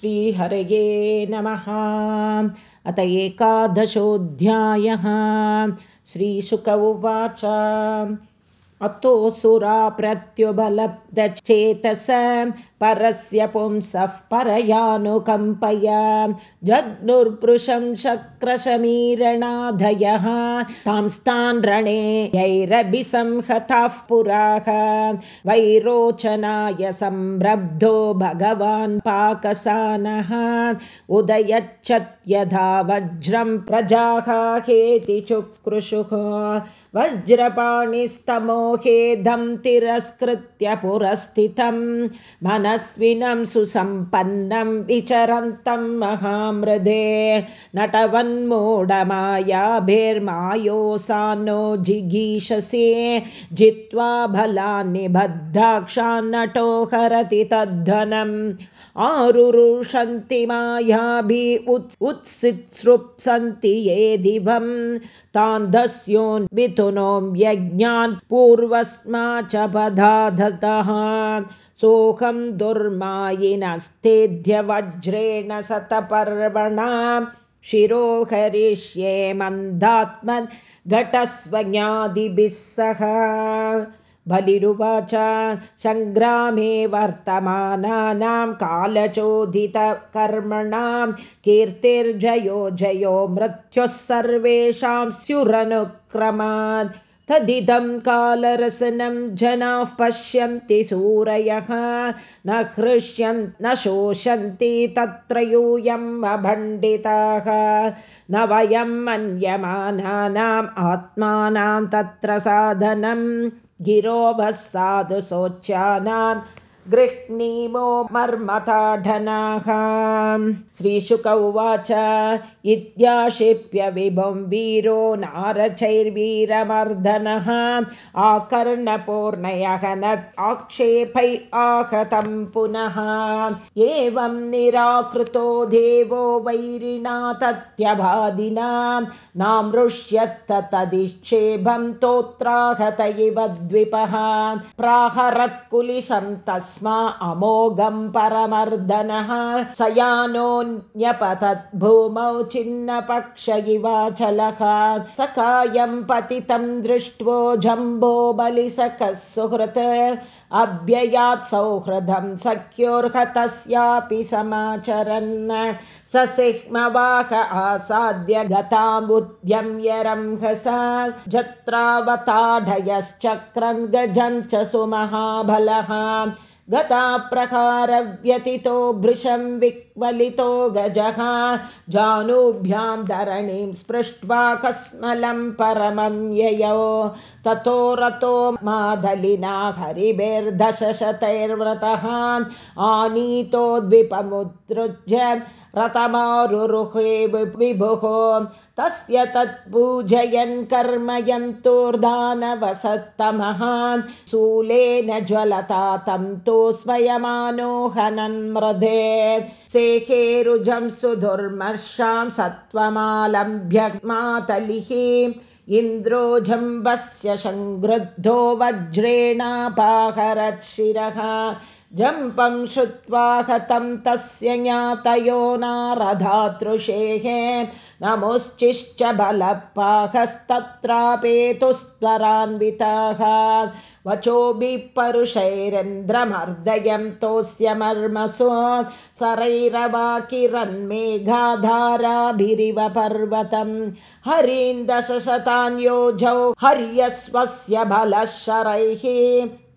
श्रीहरये नमः। अत एकादशोऽध्यायः। श्रीशुक उवाच। अतोऽसुरा प्रत्युबलब्धचेतस परस्य पुंसः परयानुकम्पय। शक्रशमीरणाधयः। तांस्तान् रणे यैरभिसंहताः पुराः। वैरोचनाय संरब्धो भगवान् पाकसानः। उदयच्छत्यधा वज्रं प्रजाः हेति चुक्रुषुः वज्रपाणिस्तमोहेदं तिरस्कृत्य पुरस्थितं मनस्विनं सुसम्पन्नं विचरन्तं महामृदे नटवन्मूढमायाभिर्मायोसानो जिगीषसे। जित्वा बलान्निबद्धाक्षान्नटो हरति तद्धनम्। आरुरुषन्ति मायाभि उत् उत्सित्सृप्सन्ति ये दिवं। तान्धस्योन्वितुनो यज्ञान् पूर्वस्मा च पदाधतः सोऽहं दुर्मायिनस्तेद्य वज्रेण शतपर्वणा शिरोहरिष्ये मन्दात्मन् घटस्वज्ञादिभिः सह। बलिरुवाच सङ्ग्रामे वर्तमानानां कालचोदितकर्मणां कीर्तिर्जयो जयो मृत्युः सर्वेषां स्युरनुक्रमात् तदिदं कालरसनं जनाः पश्यन्ति सूरयः न हृष्यन् न शोषन्ति तत्र यूयम् अभण्डिताः। न वयं मन्यमानानाम् आत्मानां तत्र साधनं गिरोभः साधु शोच्यानां गृह्णीमो मर्मताढनाः श्रीशुक उवाच इत्याशिप्य विभुं वीरो नारचैर्वीरमर्दनः आकर्णपूर्णयः न आक्षेपै आहतं पुनः। एवं निराकृतो देवो वैरिणा तत्यभादिना नामृष्यत्त तदिक्षेभं तोत्राहत इव द्विपः। प्राहरत्कुलिशं तस्मा अमोघं परमर्दनः। स यानोऽन्यपतत् भूमौ छिन्नपक्ष इवाचलः कायं पतितं दृष्ट्वो जम्बो बलिसखः सुहृत्। अव्ययात् सौहृदं सख्योर्हतस्यापि समाचरन्। स सिंहवाह आसाद्य गतामुद्यम्य रंहसा जत्रावताढयश्चक्रं गजं च सुमहाबलः गताप्रकारव्यतितो भृशं विक्वलितो गजः। जानुभ्यां धरणीं स्पृष्ट्वा कस्मलं परमं ययौ। ततो रतो मादलिना हरिभिर्दशशतैर्व्रतः। आनीतोद्विपमुत्सृज्य रतमारुरुहे विभुः। तस्य तत्पूजयन् कर्मयन्तोर्धानवसत्तमः शूलेन ज्वलता तं तु स्वयमानोहनन्मृधे सेहेरुजं सुधुर्मर्षां सत्त्वमालम्भ्य मातलिः इन्द्रो जम्बस्य सङ्गृद्धो वज्रेणापाहरत्शिरः जम्पं श्रुत्वा हतं तस्य ज्ञातयो नारधातृषेः नमुश्चिश्च बलपाहस्तत्रापेतुस्त्वरान्विताः वचोभिः परुषैरेन्द्रमर्दयन्तोऽस्य मर्मसु सरैरवाकिरन्मेघाधाराभिरिव पर्वतं। हरीन्दशशतान्योजौ हर्यस्वस्य बलः शरैः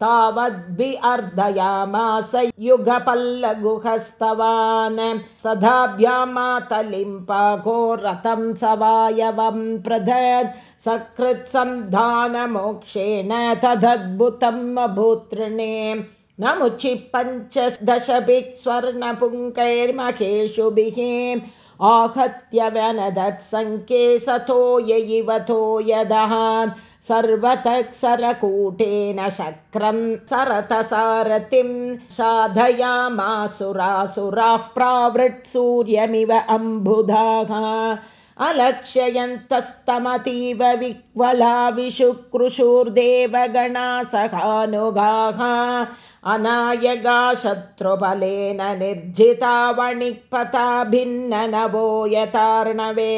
तावद्भि अर्धयामास युगपल्लगुहस्तवान्। सदाभ्यां मातलिम्पाघोरतं सवायवं प्रदत् सकृत्सन्धानमोक्षेण तदद्भुतम् अभूतृणे नमुचि पञ्चदशभिः स्वर्णपुङ्कैर्महेषुभिः आहत्य व्यनदत्सङ्ख्ये सतो ययिवतो यदः सर्वतक्सरकूटेन शक्रं सरतसारथिं साधयामासुरासुराः प्रावृत्सूर्यमिव अम्बुधाः अलक्ष्ययन्तस्तमतीव विह्वला विशुक्रुशुर्देवगणा सखानुगाः अनायगा शत्रुबलेन निर्जिता वणिक्पथा भिन्न नवो यतार्णवे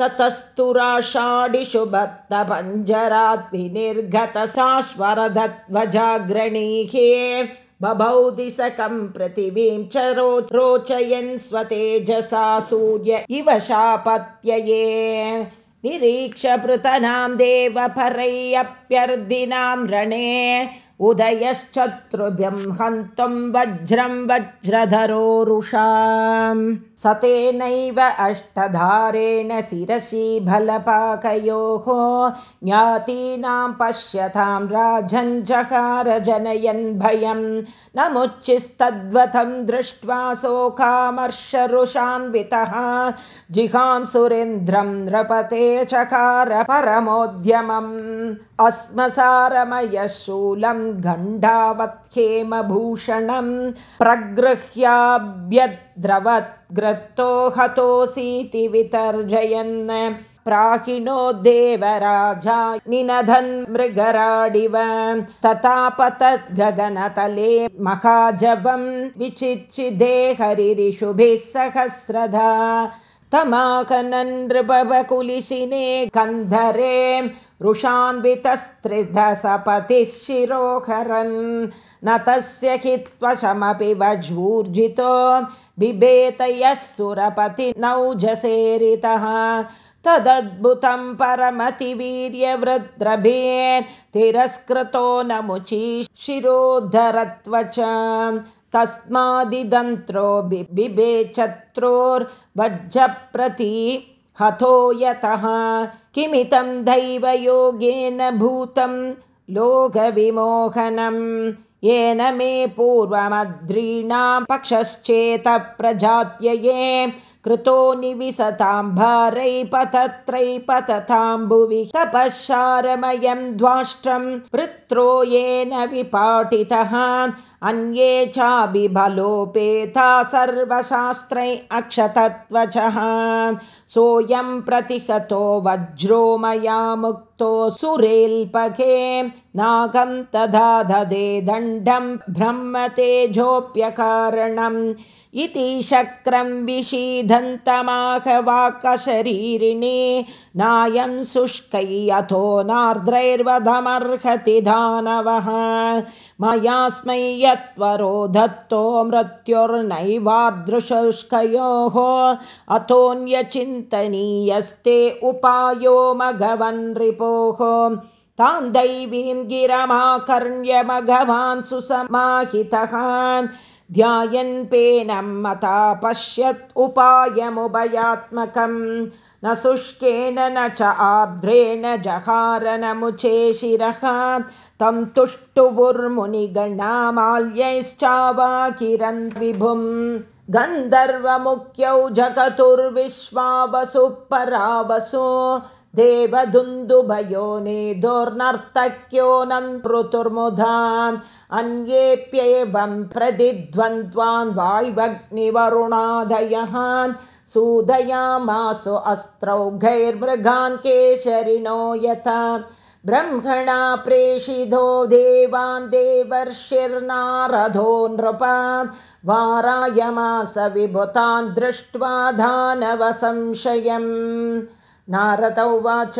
ततस्तुराषाढिषु भक्तपञ्जरात् विनिर्गत बभौ दिशकं पृथिवीं च रोचयन् स्वतेजसा सूर्य इव शापत्यये। निरीक्षपृतनां देवपरैप्यर्दिनां रणे। उदयश्चत्रुभ्यं हन्तुं वज्रं वज्रधरोरुषाम् स तेनैव अष्टधारेण शिरसि बलपाकयोः ज्ञातीनां पश्यतां राजञ्जकार जनयन् भयं। नमुच्चिस्तद्वतं दृष्ट्वा शोकामर्षरुषान्वितः जिहां सुरेन्द्रं नृपते चकार परमोद्यमम्। अस्मसारमयशूलं गण्डावत्खेमभूषणं प्रगृह्याभ्यद्रवद्ग्रतो हतोऽसीति वितर्जयन् प्राहिणो देवराजा निनधन् मृगराडिव ततापतद् गगनतले महाजवं विचिच्छिदे हरिरिषुभिः सहस्रधा तमाकननृपकुलिशिने कन्धरे रुषान्वितस्त्रिधसपतिः शिरोहरन् न तस्य हि त्वशमपि वज्वूर्जितो बिभेत यः सुरपति तदद्भुतं परमतिवीर्यवृद्रभे तिरस्कृतो नमुची शिरोधरत्वच तस्मादिदन्त्रो चत्रोर्वज्रप्रति हतो यतः। किमितं दैवयोगेन भूतं लोकविमोहनं येन मे पूर्वमद्रीणां पक्षश्चेतप्रजात्यये कृतो निविशताम्भारैपतत्रैपतताम्भुवि तपःशारमयं द्वाष्ट्रं पृत्रो येन विपाटितः। अन्ये चाभिबलोपेता सर्वशास्त्रै अक्षतत्वचः सोऽयं प्रतिहतो वज्रो मया मुक्तो सुरेल्पके नागं तदा ददे दण्डं ब्रह्मतेजोऽप्यकारणम् इति शक्रं विषीदन्तमाहवाकशरीरिणे नायं शुष्कै अथो नार्द्रैर्वधमर्हति दानवः। मयास्मै यत्वरो दत्तो मृत्युर्नैवादृशुष्कयोः। अथोऽन्यचिन्तनीयस्ते उपायो मघवन्रिपोः तां दैवीं गिरमाकर्ण्य मघवान् सुसमाहितः ध्यायन्पेनं मता पश्यत् उपायमुभयात्मकं न शुष्केन न च आर्द्रेण जहारनमुचे शिरः। तं तुष्टुवुर्मुनिगणामाल्यैश्चावाकिरन् विभुं गन्धर्वमुख्यौ जगतुर्विश्वावसु परावसु देवदुन्दुभयो नेदोर्नर्तक्यो नृतुर्मुधा अन्येऽप्येवं प्रतिद्वन्द्वान् वायुवग्निवरुणादयः सूदयामासु अस्त्रौघैर्मृगान् केशरिणो यथा। ब्रह्मणा प्रेषितो देवान् देवर्षिर्नारधो नृप वारायमास विभुतान् दृष्ट्वा दानवसंशयम् नारद उवाच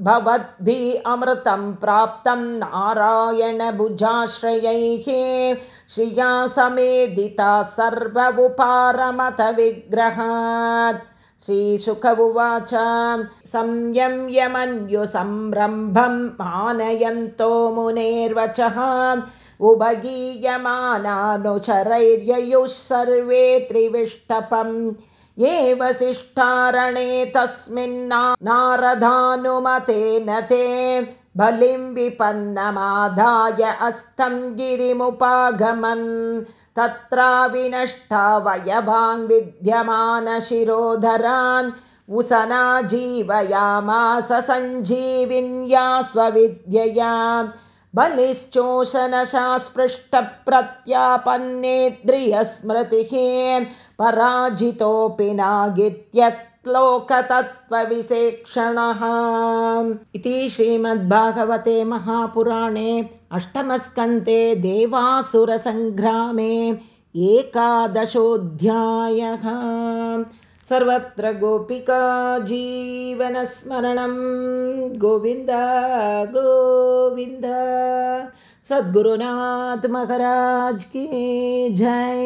भवद्भिः अमृतं प्राप्तं नारायणभुजाश्रयैः श्रिया समेदिता सर्व उपारमत विग्रहात् श्रीशुक उवाच संयम्यमन्युसंरम्भं मानयन्तो मुनेर्वचः। उभगीयमानानुचरैर्ययुः सर्वे त्रिविष्टपम् ये वसिष्ठारणे तस्मिन्ना नारदानुमतेन ते बलिं विपन्नमादाय अस्तं गिरिमुपागमन्। तत्रा विनष्टावयवान् विद्यमानशिरोधरान् उसना जीवयामास सञ्जीविन्या स्वविद्यया बलिश्चोषणशास्पृष्टप्रत्यापन्नेद्रियस्मृतिः पराजितोऽपि नागित्यत् लोकतत्त्वविशेक्षणः इति श्रीमद्भागवते महापुराणे अष्टमस्कन्ते देवासुरसङ्ग्रामे एकादशोऽध्यायः सर्वत्र गोपिका जीवनस्मरणं। गोविन्द गोविन्द। सद्गुरुनाथ महाराज की जय